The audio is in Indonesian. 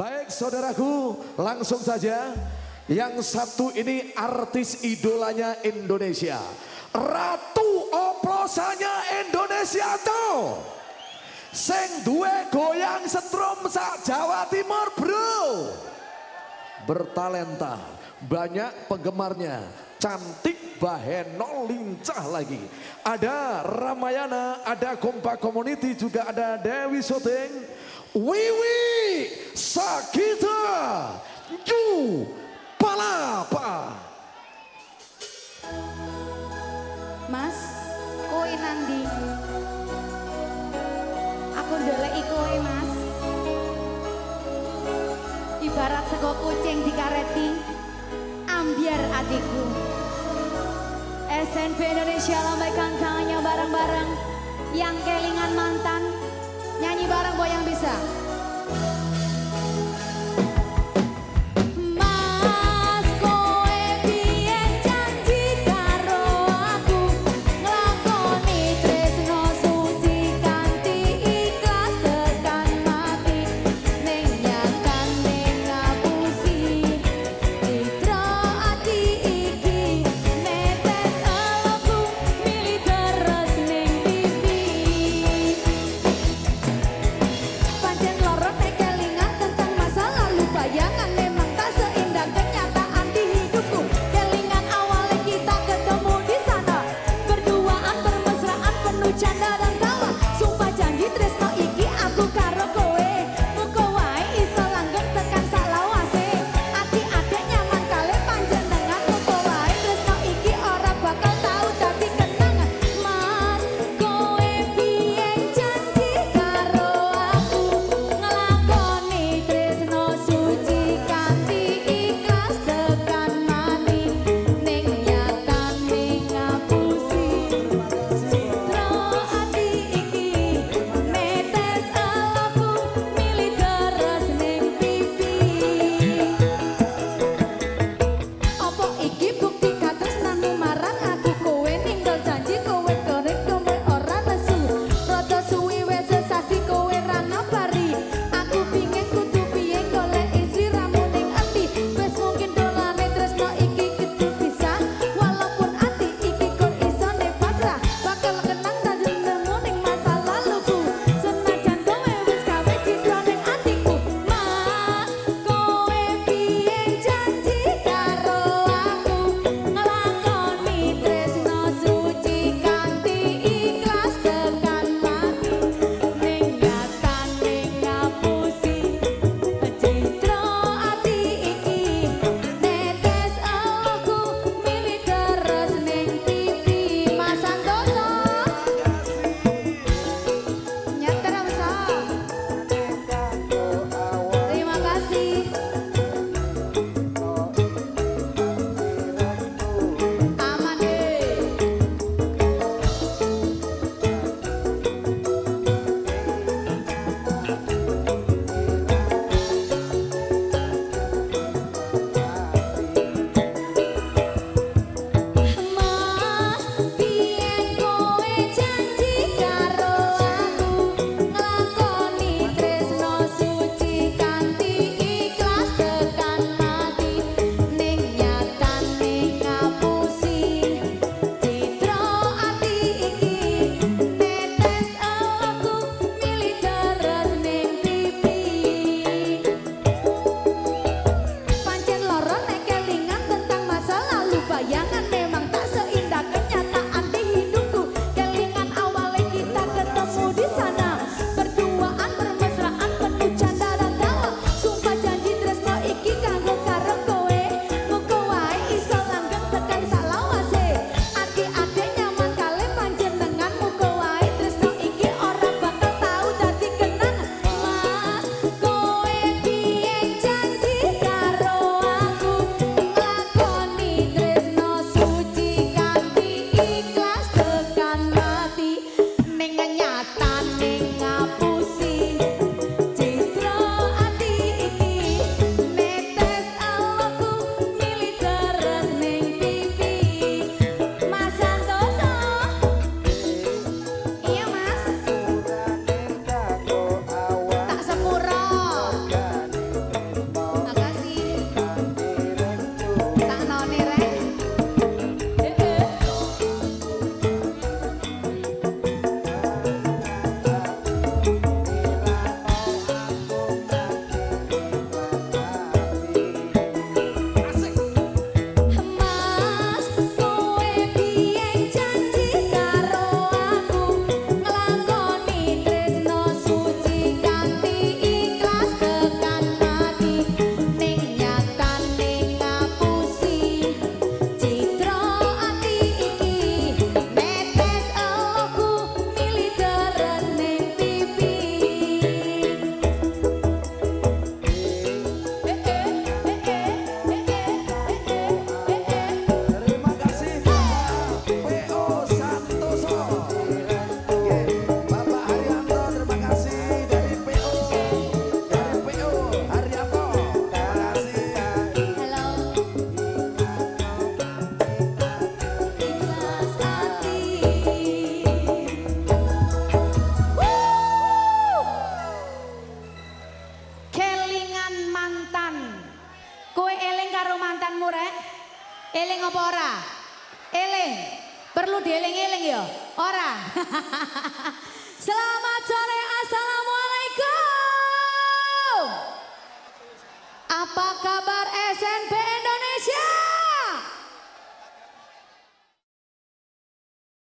Baik saudaraku, langsung saja. Yang satu ini artis idolanya Indonesia. Ratu oplosannya Indonesia tuh. Sing duwe goyang setrum sak Jawa Timur bro. Bertalenta, banyak penggemarnya. Cantik, baheno, lincah lagi. Ada Ramayana, ada Kompa Community, juga ada Dewi Soteng. Wiwi Sakita Ju Palapa. Mas, kowe nandi? Aku ndeleki kowe, Mas. Ibarat sego kucing dikareti, ambiar adikku. SNP Indonesia lambaikan tangannya bareng-bareng. Yang kelingan mantan, nyanyi bareng boy yang bisa. channel rek? Eling apa ora? Eling. Perlu dieling-eling ya? Ora. Selamat sore, Assalamualaikum. Apa kabar?